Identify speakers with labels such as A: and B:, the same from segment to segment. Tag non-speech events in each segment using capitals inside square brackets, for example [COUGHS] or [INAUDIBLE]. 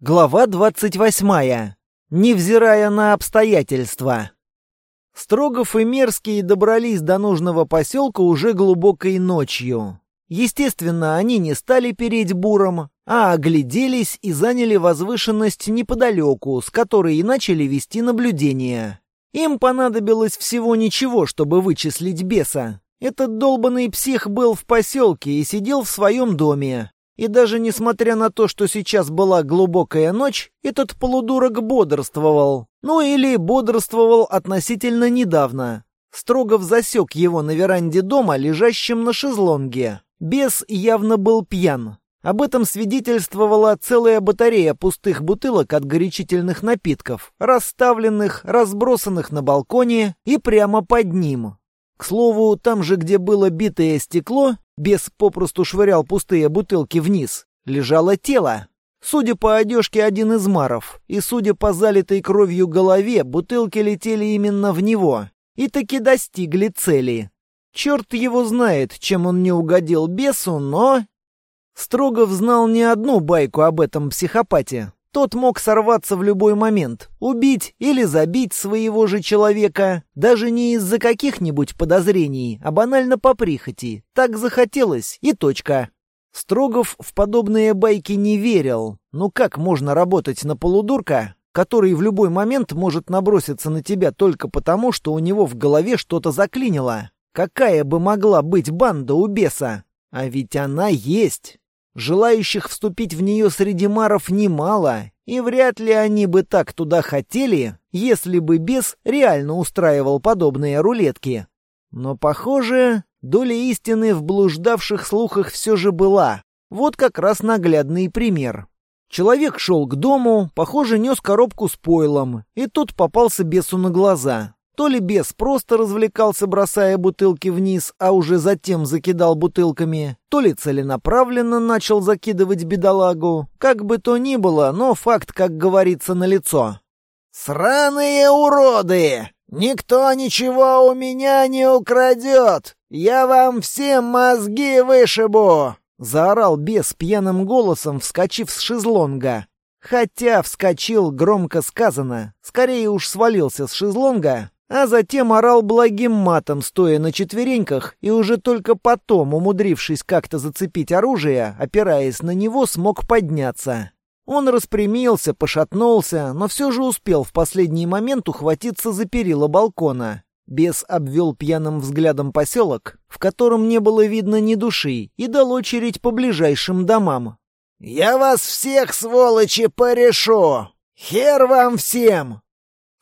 A: Глава двадцать восьмая. Невзирая на обстоятельства. Строгов и Мерзкий добрались до нужного поселка уже глубокой ночью. Естественно, они не стали переть буром, а огляделись и заняли возвышенность неподалеку, с которой и начали вести наблюдение. Им понадобилось всего ничего, чтобы вычислить беса. Этот долбанный псих был в поселке и сидел в своем доме. И даже несмотря на то, что сейчас была глубокая ночь, этот полудурок бодрствовал. Ну или бодрствовал относительно недавно. Строгов засек его на веранде дома, лежащем на шезлонге. Бес явно был пьян. Об этом свидетельствовала целая батарея пустых бутылок от горячительных напитков, расставленных, разбросанных на балконе и прямо под ним. К слову, там же, где было битое стекло, бес попросту швырял пустые бутылки вниз, лежало тело. Судя по одежке, один из маров, и судя по залитой кровью голове, бутылки летели именно в него. И таки достигли цели. Черт его знает, чем он не угодил бесу, но... Строгов знал не одну байку об этом психопате. Тот мог сорваться в любой момент, убить или забить своего же человека, даже не из-за каких-нибудь подозрений, а банально по прихоти. Так захотелось, и точка. Строгов в подобные байки не верил. Ну как можно работать на полудурка, который в любой момент может наброситься на тебя только потому, что у него в голове что-то заклинило? Какая бы могла быть банда у беса? А ведь она есть. Желающих вступить в нее среди маров немало, и вряд ли они бы так туда хотели, если бы бес реально устраивал подобные рулетки. Но, похоже, доля истины в блуждавших слухах все же была. Вот как раз наглядный пример. Человек шел к дому, похоже, нес коробку с пойлом, и тут попался бесу на глаза. То ли бес просто развлекался, бросая бутылки вниз, а уже затем закидал бутылками, то ли целенаправленно начал закидывать бедолагу. Как бы то ни было, но факт, как говорится, налицо.
B: «Сраные уроды! Никто ничего у меня не украдет! Я вам всем мозги вышибу!»
A: Заорал бес пьяным голосом, вскочив с шезлонга. Хотя вскочил громко сказано, скорее уж свалился с шезлонга, а затем орал благим матом, стоя на четвереньках, и уже только потом, умудрившись как-то зацепить оружие, опираясь на него, смог подняться. Он распрямился, пошатнулся, но все же успел в последний момент ухватиться за перила балкона. Бес обвел пьяным взглядом поселок, в котором не было видно ни души, и дал очередь по ближайшим домам.
B: «Я вас всех, сволочи, порешу! Хер вам всем!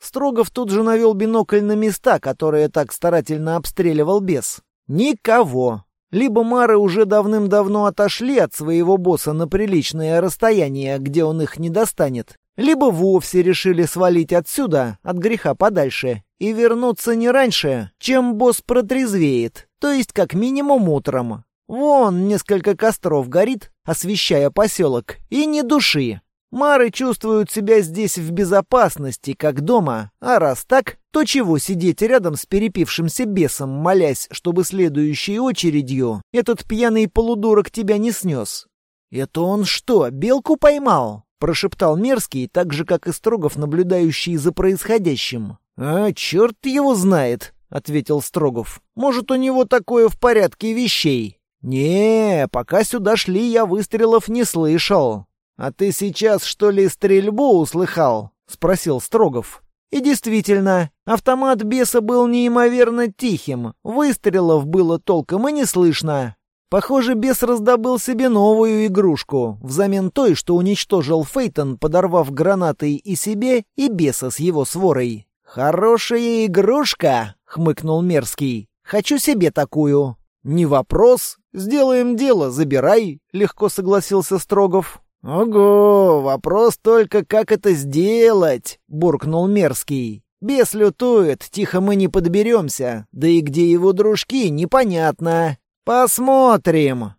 A: Строгов тут же навел бинокль на места, которые так старательно обстреливал бес. Никого. Либо Мары уже давным-давно отошли от своего босса на приличное расстояние, где он их не достанет, либо вовсе решили свалить отсюда, от греха подальше, и вернуться не раньше, чем босс протрезвеет, то есть как минимум утром. Вон несколько костров горит, освещая поселок, и ни души. Мары чувствуют себя здесь в безопасности, как дома, а раз так, то чего сидеть рядом с перепившимся бесом, молясь, чтобы следующей очередью этот пьяный полудурок тебя не снес? «Это он что, белку поймал?» — прошептал Мерзкий, так же, как и Строгов, наблюдающий за происходящим. «А, черт его знает», — ответил Строгов. «Может, у него такое в порядке вещей?» «Не, пока сюда шли, я выстрелов не слышал. «А ты сейчас, что ли, стрельбу услыхал?» — спросил Строгов. И действительно, автомат беса был неимоверно тихим, выстрелов было толком и не слышно. Похоже, бес раздобыл себе новую игрушку, взамен той, что уничтожил Фейтон, подорвав гранатой и себе, и беса с его сворой. «Хорошая игрушка!» — хмыкнул Мерзкий. «Хочу себе такую». «Не вопрос. Сделаем дело, забирай», — легко согласился Строгов.
B: «Ого, вопрос только, как это сделать?» — буркнул Мерзкий. «Бес лютует, тихо мы не подберемся. Да и где его дружки, непонятно. Посмотрим!»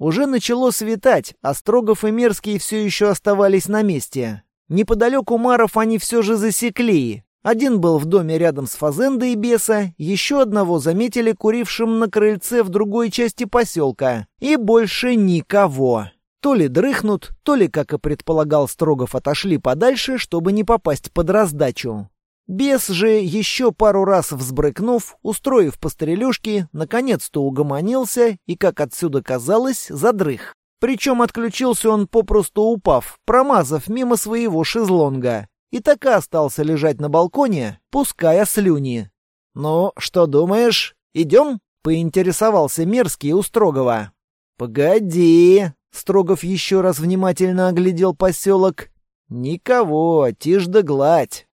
A: Уже начало светать, а Строгов и Мерзкий все еще оставались на месте. Неподалеку Маров они все же засекли. Один был в доме рядом с Фазендой и Беса, еще одного заметили курившим на крыльце в другой части поселка. И больше никого. То ли дрыхнут, то ли, как и предполагал Строгов, отошли подальше, чтобы не попасть под раздачу. Бес же, еще пару раз взбрыкнув, устроив пострелюшки, наконец-то угомонился и, как отсюда казалось, задрых. Причем отключился он попросту упав, промазав мимо своего шезлонга. И так и остался лежать на балконе, пуская слюни. «Ну, что думаешь? Идем?» — поинтересовался Мерзкий у Строгова. «Погоди!» — Строгов еще раз внимательно оглядел поселок. «Никого, тишь да гладь.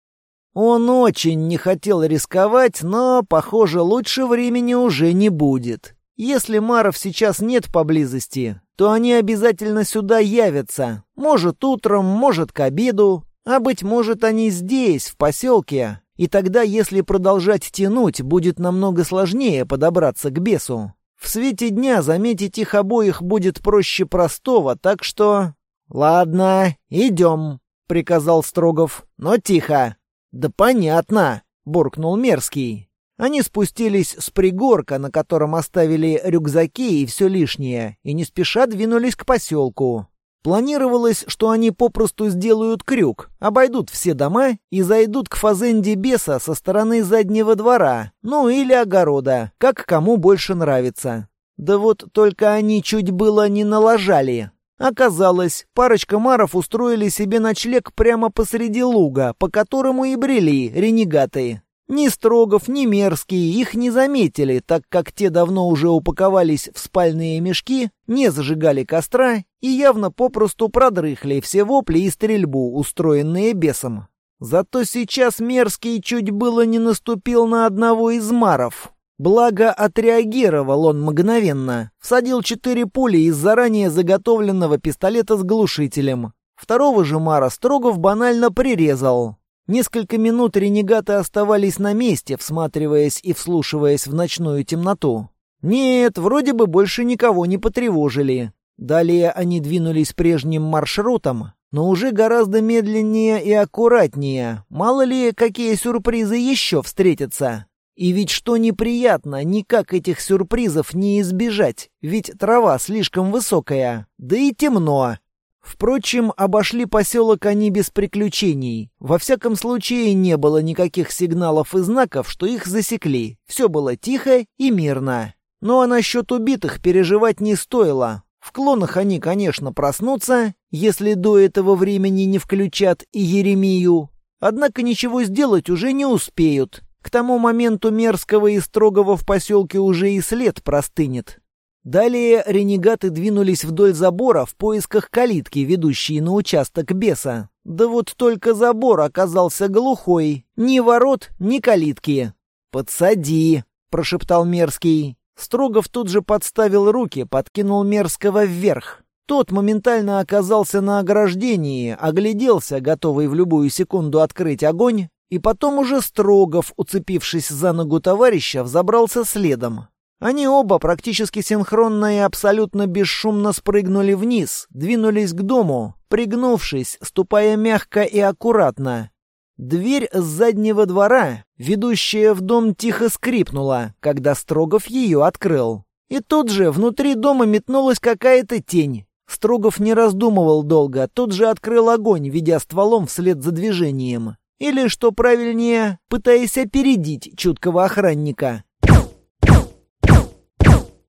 A: Он очень не хотел рисковать, но, похоже, лучше времени уже не будет. Если Маров сейчас нет поблизости, то они обязательно сюда явятся. Может, утром, может, к обеду. А быть может, они здесь, в поселке. И тогда, если продолжать тянуть, будет намного сложнее подобраться к бесу. В свете дня заметить их обоих будет проще простого, так что... «Ладно, идем», — приказал Строгов. «Но тихо. «Да понятно», — буркнул Мерзкий. Они спустились с пригорка, на котором оставили рюкзаки и все лишнее, и не спеша двинулись к поселку. Планировалось, что они попросту сделают крюк, обойдут все дома и зайдут к фазенде беса со стороны заднего двора, ну или огорода, как кому больше нравится. Да вот только они чуть было не налажали. Оказалось, парочка маров устроили себе ночлег прямо посреди луга, по которому и брели ренегаты. Ни Строгов, ни Мерзкие их не заметили, так как те давно уже упаковались в спальные мешки, не зажигали костра и явно попросту продрыхли все вопли и стрельбу, устроенные бесом. Зато сейчас Мерзкий чуть было не наступил на одного из маров. Благо, отреагировал он мгновенно. Всадил четыре пули из заранее заготовленного пистолета с глушителем. Второго же Мара Строгов банально прирезал. Несколько минут ренегаты оставались на месте, всматриваясь и вслушиваясь в ночную темноту. Нет, вроде бы больше никого не потревожили. Далее они двинулись прежним маршрутом, но уже гораздо медленнее и аккуратнее. Мало ли, какие сюрпризы еще встретятся. И ведь что неприятно, никак этих сюрпризов не избежать, ведь трава слишком высокая, да и темно. Впрочем, обошли поселок они без приключений. Во всяком случае, не было никаких сигналов и знаков, что их засекли. Все было тихо и мирно. Ну а насчет убитых переживать не стоило. В клонах они, конечно, проснутся, если до этого времени не включат и Еремию. Однако ничего сделать уже не успеют. К тому моменту мерзкого и строгого в поселке уже и след простынет. Далее ренегаты двинулись вдоль забора в поисках калитки, ведущей на участок беса. Да вот только забор оказался глухой. Ни ворот, ни калитки. «Подсади», — прошептал Мерзкий. Строгов тут же подставил руки, подкинул Мерзкого вверх. Тот моментально оказался на ограждении, огляделся, готовый в любую секунду открыть огонь, и потом уже Строгов, уцепившись за ногу товарища, взобрался следом. Они оба практически синхронно и абсолютно бесшумно спрыгнули вниз, двинулись к дому, пригнувшись, ступая мягко и аккуратно. Дверь с заднего двора, ведущая в дом, тихо скрипнула, когда Строгов ее открыл. И тут же внутри дома метнулась какая-то тень. Строгов не раздумывал долго, тут же открыл огонь, ведя стволом вслед за движением. Или, что правильнее, пытаясь опередить чуткого охранника.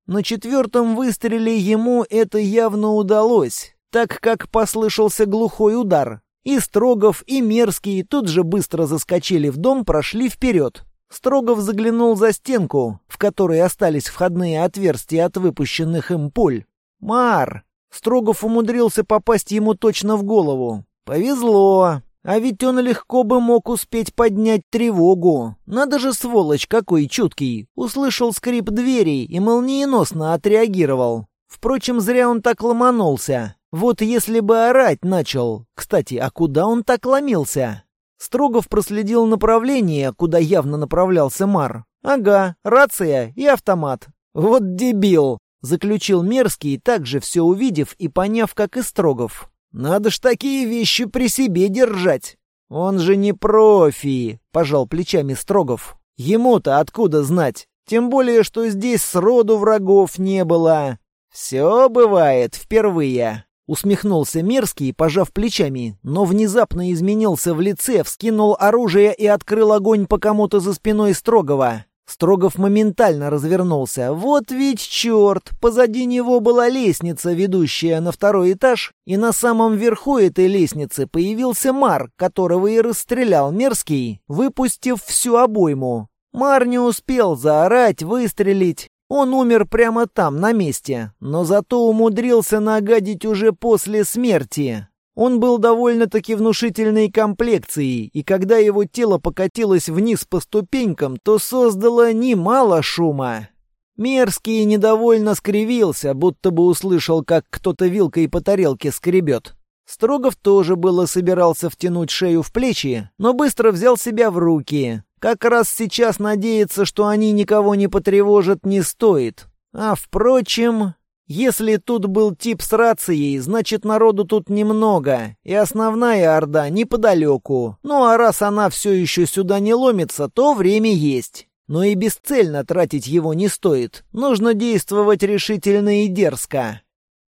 A: На четвертом выстреле ему это явно удалось, так как послышался глухой удар. И Строгов, и Мерзкий тут же быстро заскочили в дом, прошли вперед. Строгов заглянул за стенку, в которой остались входные отверстия от выпущенных им пуль. «Мар!» Строгов умудрился попасть ему точно в голову. «Повезло!» А ведь он легко бы мог успеть поднять тревогу. Надо же, сволочь, какой чуткий. Услышал скрип дверей и молниеносно отреагировал. Впрочем, зря он так ломанулся. Вот если бы орать начал. Кстати, а куда он так ломился? Строгов проследил направление, куда явно направлялся Мар. Ага, рация и автомат. Вот дебил, заключил Мерзкий, также все увидев и поняв, как и Строгов. Надо ж такие вещи при себе держать. Он же не профи, пожал плечами Строгов. Ему-то откуда знать? Тем более, что здесь сроду врагов не было. Все бывает впервые. Усмехнулся Мерзкий, пожав плечами, но внезапно изменился в лице, вскинул оружие и открыл огонь по кому-то за спиной Строгова. Строгов моментально развернулся. Вот ведь черт! Позади него была лестница, ведущая на второй этаж, и на самом верху этой лестницы появился Мар, которого и расстрелял Мерзкий, выпустив всю обойму. Мар не успел заорать, выстрелить. Он умер прямо там, на месте, но зато умудрился нагадить уже после смерти. Он был довольно-таки внушительной комплекцией, и когда его тело покатилось вниз по ступенькам, то создало немало шума. Мерзкий недовольно скривился, будто бы услышал, как кто-то вилкой по тарелке скребет. Строгов тоже было собирался втянуть шею в плечи, но быстро взял себя в руки. Как раз сейчас надеяться, что они никого не потревожат, не стоит. А впрочем, если тут был тип с рацией, значит народу тут немного, и основная орда неподалеку. Ну а раз она все еще сюда не ломится, то время есть. Но и бесцельно тратить его не стоит. Нужно действовать решительно и дерзко.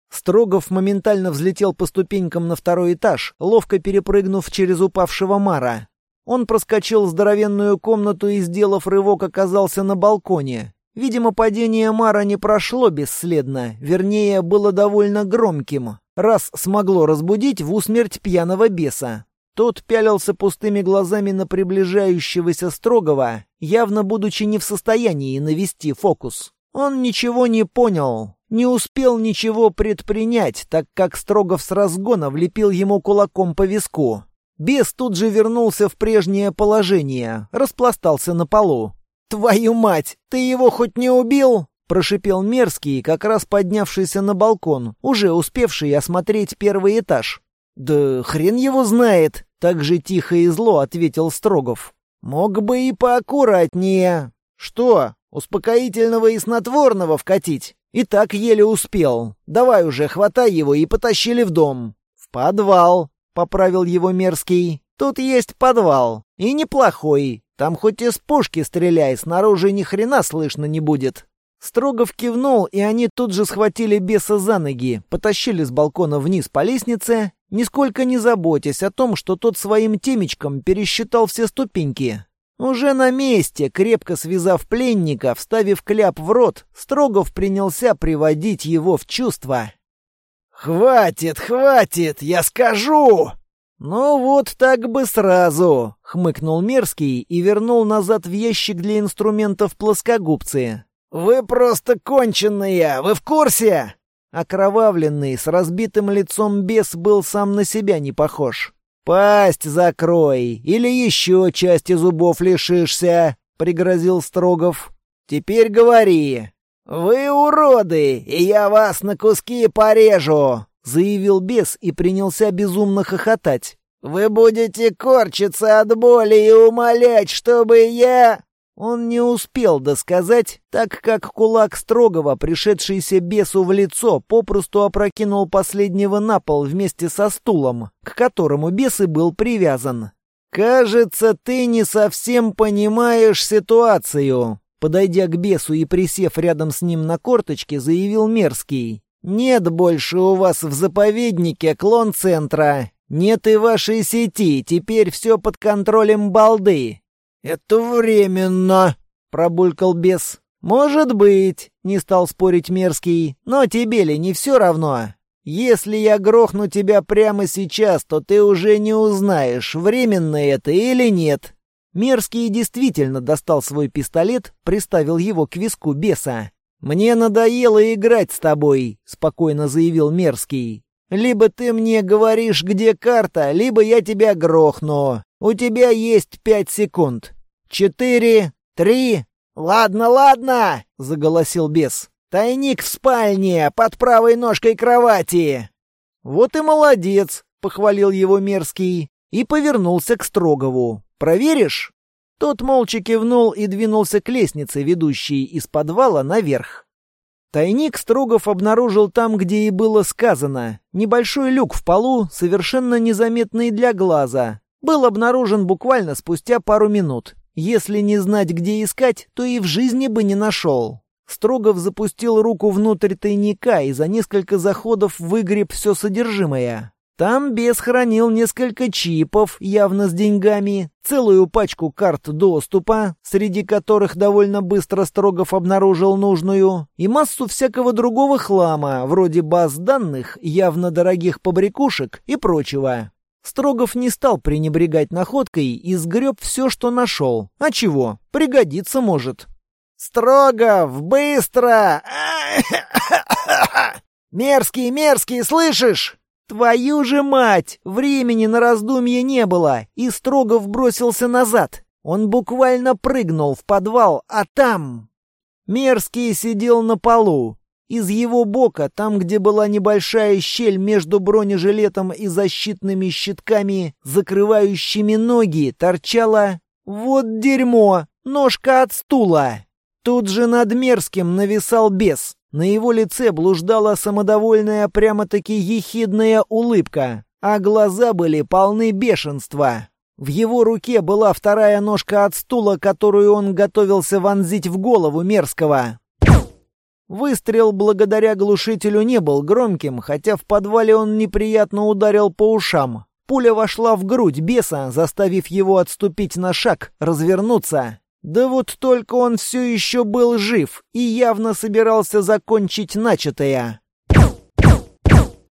A: Строгов моментально взлетел по ступенькам на второй этаж, ловко перепрыгнув через упавшего Мара. Он проскочил здоровенную комнату и, сделав рывок, оказался на балконе. Видимо, падение Мара не прошло бесследно, вернее, было довольно громким, раз смогло разбудить в усмерть пьяного беса. Тот пялился пустыми глазами на приближающегося Строгова, явно будучи не в состоянии навести фокус. Он ничего не понял, не успел ничего предпринять, так как Строгов с разгона влепил ему кулаком по виску. Бес тут же вернулся в прежнее положение, распластался на полу. «Твою мать! Ты его хоть не убил?» — прошипел Мерзкий, как раз поднявшийся на балкон, уже успевший осмотреть первый этаж. «Да хрен его знает!» — так же тихо и зло ответил Строгов. «Мог бы и поаккуратнее. Что, успокоительного и снотворного вкатить? И так еле успел. Давай уже, хватай его и потащили в дом. В подвал!» — поправил его Мерзкий. «Тут есть подвал. И неплохой. Там хоть из пушки стреляй, снаружи ни хрена слышно не будет. Строгов кивнул, и они тут же схватили беса за ноги, потащили с балкона вниз по лестнице, нисколько не заботясь о том, что тот своим темечком пересчитал все ступеньки. Уже на месте, крепко связав пленника, вставив кляп в рот, Строгов принялся приводить его в чувство. «Хватит, хватит, я скажу!» «Ну вот так бы сразу», — хмыкнул Мерзкий и вернул назад в ящик для инструментов плоскогубцы. «Вы просто конченые, вы в курсе?» Окровавленный, с разбитым лицом бес был сам на себя не похож. «Пасть закрой, или еще части зубов лишишься», — пригрозил Строгов. «Теперь говори». «Вы уроды, и я вас на куски порежу!» Заявил бес и принялся безумно хохотать. «Вы будете корчиться от боли и умолять, чтобы я...» Он не успел досказать, так как кулак строгого, пришедшийся бесу в лицо, попросту опрокинул последнего на пол вместе со стулом, к которому бес и был привязан. «Кажется, ты не совсем понимаешь ситуацию», Подойдя к бесу и присев рядом с ним на корточке, заявил Мерзкий. Нет больше у вас в заповеднике клон-центра. Нет и вашей сети. Теперь все под контролем балды. Это временно, пробулькал бес. Может быть, не стал спорить мерзкий. Но тебе ли не все равно? Если я грохну тебя прямо сейчас, то ты уже не узнаешь, временно это или нет. Мерзкий действительно достал свой пистолет, приставил его к виску беса. «Мне надоело играть с тобой», — спокойно заявил Мерзкий. «Либо ты мне говоришь, где карта, либо я тебя грохну. У тебя есть пять секунд. Четыре, три...» «Ладно, ладно!» — заголосил бес. «Тайник в спальне, под правой ножкой кровати!» «Вот и молодец!» — похвалил его Мерзкий и повернулся к Строгову. «Проверишь?» Тот молча кивнул и двинулся к лестнице, ведущей из подвала наверх. Тайник Строгов обнаружил там, где и было сказано. Небольшой люк в полу, совершенно незаметный для глаза. Был обнаружен буквально спустя пару минут. Если не знать, где искать, то и в жизни бы не нашел. Строгов запустил руку внутрь тайника и за несколько заходов выгреб все содержимое. Там бес хранил несколько чипов, явно с деньгами, целую пачку карт доступа, среди которых довольно быстро Строгов обнаружил нужную, и массу всякого другого хлама, вроде баз данных, явно дорогих побрякушек и прочего. Строгов не стал пренебрегать находкой и сгреб все, что нашел. А чего? Пригодится может.
B: «Строгов, быстро! [COUGHS] Мерзкий, мерзкий, слышишь?»
A: «Твою же мать! Времени на раздумье не было, и Строгов бросился назад. Он буквально прыгнул в подвал, а там...» Мерзкий сидел на полу. Из его бока, там, где была небольшая щель между бронежилетом и защитными щитками, закрывающими ноги, торчала... Вот дерьмо! Ножка от стула! Тут же над Мерзким нависал бес. На его лице блуждала самодовольная, прямо-таки ехидная улыбка, а глаза были полны бешенства. В его руке была вторая ножка от стула, которую он готовился вонзить в голову Мерзкого. Выстрел благодаря глушителю не был громким, хотя в подвале он неприятно ударил по ушам. Пуля вошла в грудь беса, заставив его отступить на шаг, развернуться да вот только он все еще был жив и явно собирался закончить начатое.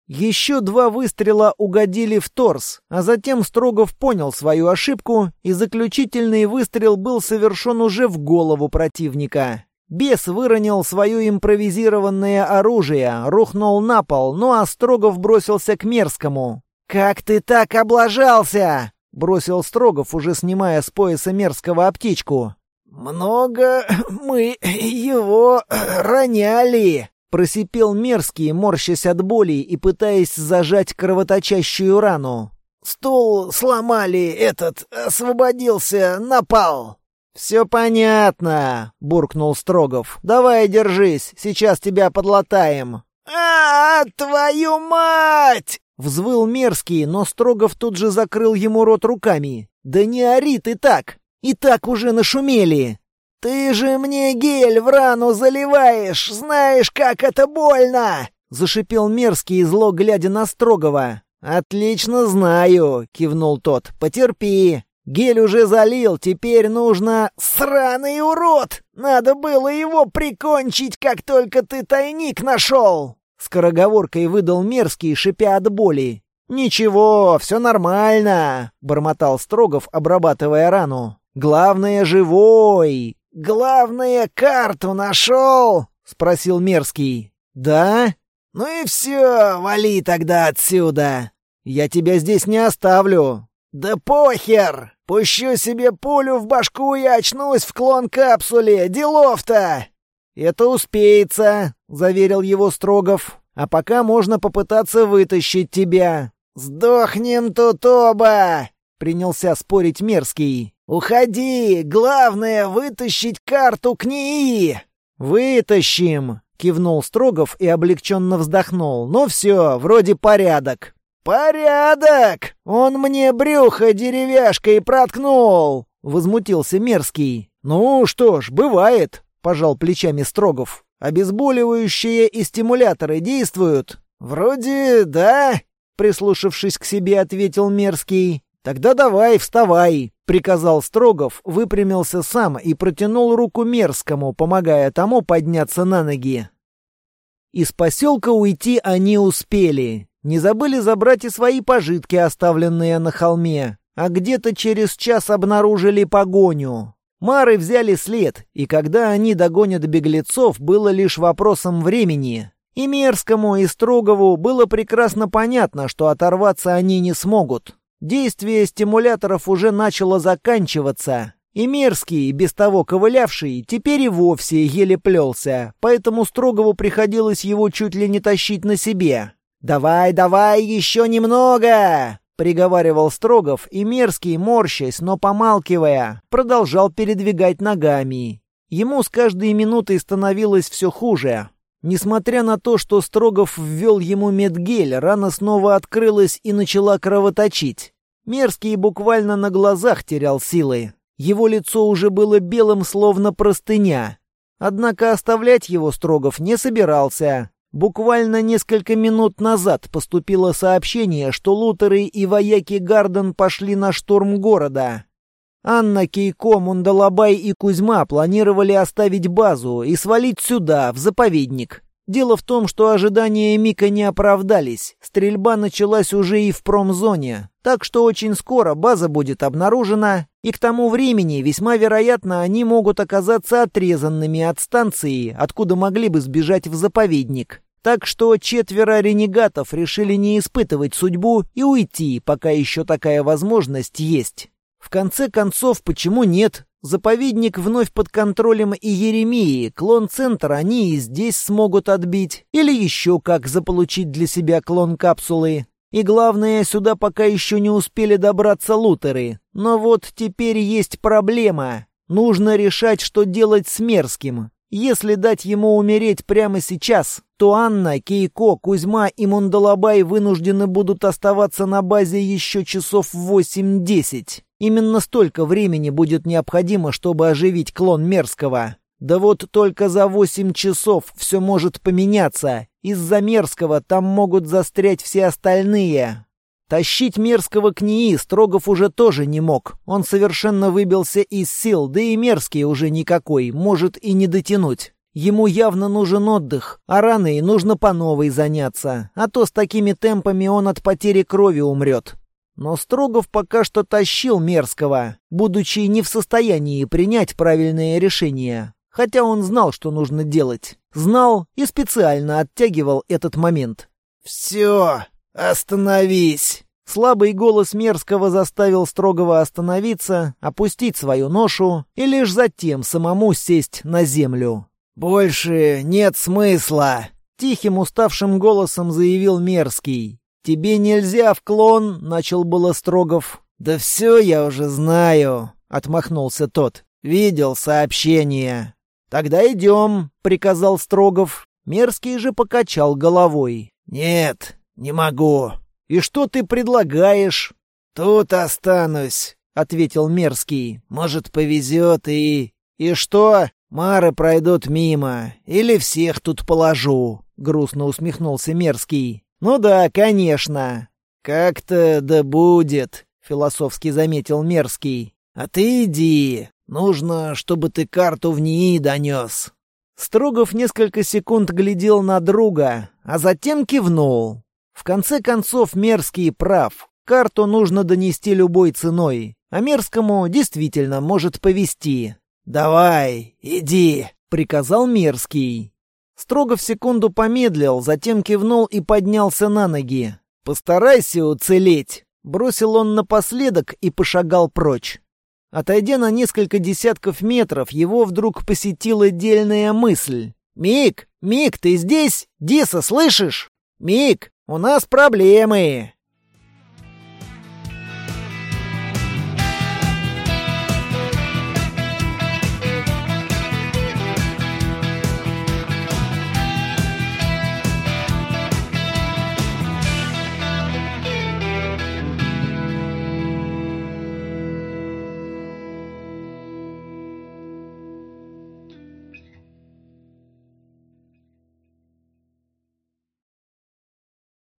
A: Еще два выстрела угодили в торс, а затем Строгов понял свою ошибку, и заключительный выстрел был совершен уже в голову противника. Бес выронил свое импровизированное оружие, рухнул на пол, ну а Строгов бросился к Мерзкому. «Как ты так облажался?» — бросил Строгов, уже снимая с пояса Мерзкого аптечку.
B: «Много [COUGHS] мы его [COUGHS] роняли!»
A: Просипел мерзкий, морщась от боли и пытаясь зажать кровоточащую рану.
B: «Стул сломали, этот, освободился, напал!»
A: «Все понятно», — буркнул Строгов. «Давай держись, сейчас тебя подлатаем».
B: «А, твою мать!»
A: — взвыл мерзкий, но Строгов тут же закрыл ему рот руками. «Да не ори ты так! И так уже нашумели.
B: Ты же мне гель в рану заливаешь, знаешь, как это больно!»
A: Зашипел мерзкий и зло, глядя на Строгова. «Отлично знаю», — кивнул тот. «Потерпи. Гель уже залил, теперь нужно...»
B: «Сраный урод! Надо было его прикончить, как только ты тайник нашел!»
A: Скороговоркой выдал мерзкий, шипя от боли. «Ничего, все нормально», — бормотал Строгов, обрабатывая рану. Главное, живой!»
B: «Главное, карту нашел?» — спросил Мерзкий.
A: «Да?»
B: «Ну и все, вали тогда отсюда!»
A: «Я тебя здесь не оставлю!»
B: «Да похер! Пущу себе пулю в башку и очнусь в клон-капсуле! Делов-то!»
A: «Это успеется!» — заверил его Строгов. «А пока можно попытаться вытащить тебя!»
B: «Сдохнем тут оба!» — принялся спорить Мерзкий. «Уходи! Главное — вытащить карту к НИИ!»
A: «Вытащим!» — кивнул Строгов и облегченно вздохнул. «Ну все, вроде порядок».
B: «Порядок! Он мне брюхо деревяшкой проткнул!»
A: — возмутился Мерзкий. «Ну что ж, бывает», — пожал плечами Строгов. «Обезболивающие и стимуляторы действуют?»
B: «Вроде да», — прислушавшись к себе, ответил Мерзкий.
A: «Тогда давай, вставай!» — приказал Строгов, выпрямился сам и протянул руку Мерзкому, помогая тому подняться на ноги. Из поселка уйти они успели. Не забыли забрать и свои пожитки, оставленные на холме. А где-то через час обнаружили погоню. Мары взяли след, и когда они догонят беглецов, было лишь вопросом времени. И Мерзкому, и Строгову было прекрасно понятно, что оторваться они не смогут. Действие стимуляторов уже начало заканчиваться, и мерзкий, без того ковылявший, теперь и вовсе еле плелся, поэтому Строгову приходилось его чуть ли не тащить на себе. «Давай, давай, еще немного!» — приговаривал Строгов, и мерзкий, морщась, но помалкивая, продолжал передвигать ногами. Ему с каждой минутой становилось все хуже. Несмотря на то, что Строгов ввел ему медгель, рана снова открылась и начала кровоточить. Мерзкий буквально на глазах терял силы. Его лицо уже было белым, словно простыня. Однако оставлять его Строгов не собирался. Буквально несколько минут назад поступило сообщение, что лутеры и вояки Гарден пошли на штурм города. Анна, Кейко, Мундалабай и Кузьма планировали оставить базу и свалить сюда, в заповедник. Дело в том, что ожидания Мика не оправдались. Стрельба началась уже и в промзоне. Так что очень скоро база будет обнаружена, и к тому времени весьма вероятно они могут оказаться отрезанными от станции, откуда могли бы сбежать в заповедник. Так что четверо ренегатов решили не испытывать судьбу и уйти, пока еще такая возможность есть. В конце концов, почему нет? Заповедник вновь под контролем и Еремии, клон-центр они и здесь смогут отбить. Или еще как заполучить для себя клон капсулы. И главное, сюда пока еще не успели добраться лутеры. Но вот теперь есть проблема. Нужно решать, что делать с Мерзким. Если дать ему умереть прямо сейчас, то Анна, Кейко, Кузьма и Мундалабай вынуждены будут оставаться на базе еще часов 8-10. Именно столько времени будет необходимо, чтобы оживить клон Мерзкого. Да вот только за 8 часов все может поменяться. Из-за Мерзкого там могут застрять все остальные. Тащить Мерзкого к НИИ Строгов уже тоже не мог. Он совершенно выбился из сил, да и Мерзкий уже никакой, может и не дотянуть. Ему явно нужен отдых, а рано и нужно по новой заняться, а то с такими темпами он от потери крови умрет. Но Строгов пока что тащил Мерзкого, будучи не в состоянии принять правильное решение. Хотя он знал, что нужно делать. Знал и специально оттягивал этот момент.
B: «Все, остановись!»
A: Слабый голос Мерзкого заставил Строгова остановиться, опустить свою ношу и лишь затем самому сесть на землю.
B: «Больше нет смысла!»
A: — тихим уставшим голосом заявил Мерзкий. «Тебе нельзя в клон», — начал было Строгов.
B: «Да все я уже знаю», — отмахнулся тот. «Видел сообщение».
A: «Тогда идем», — приказал Строгов. Мерзкий же покачал головой.
B: «Нет, не могу».
A: «И что ты предлагаешь?»
B: «Тут останусь», — ответил Мерзкий. «Может, повезет и...»
A: «И что?»
B: «Мары пройдут мимо. Или всех тут положу», — грустно усмехнулся Мерзкий.
A: «Ну да, конечно».
B: «Как-то да будет», — философски заметил Мерзкий. «А ты иди. Нужно, чтобы ты карту в НИИ донес».
A: Строгов несколько секунд глядел на друга, а затем кивнул. В конце концов, Мерзкий прав. Карту нужно донести любой ценой, а Мерзкому действительно может повести.
B: «Давай, иди», —
A: приказал Мерзкий. Строго в секунду помедлил, затем кивнул и поднялся на ноги. «Постарайся уцелеть!» Бросил он напоследок и пошагал прочь. Отойдя на несколько десятков метров, его вдруг посетила дельная мысль. «Мик! Мик, ты здесь? Диса, слышишь? Мик, у нас проблемы!»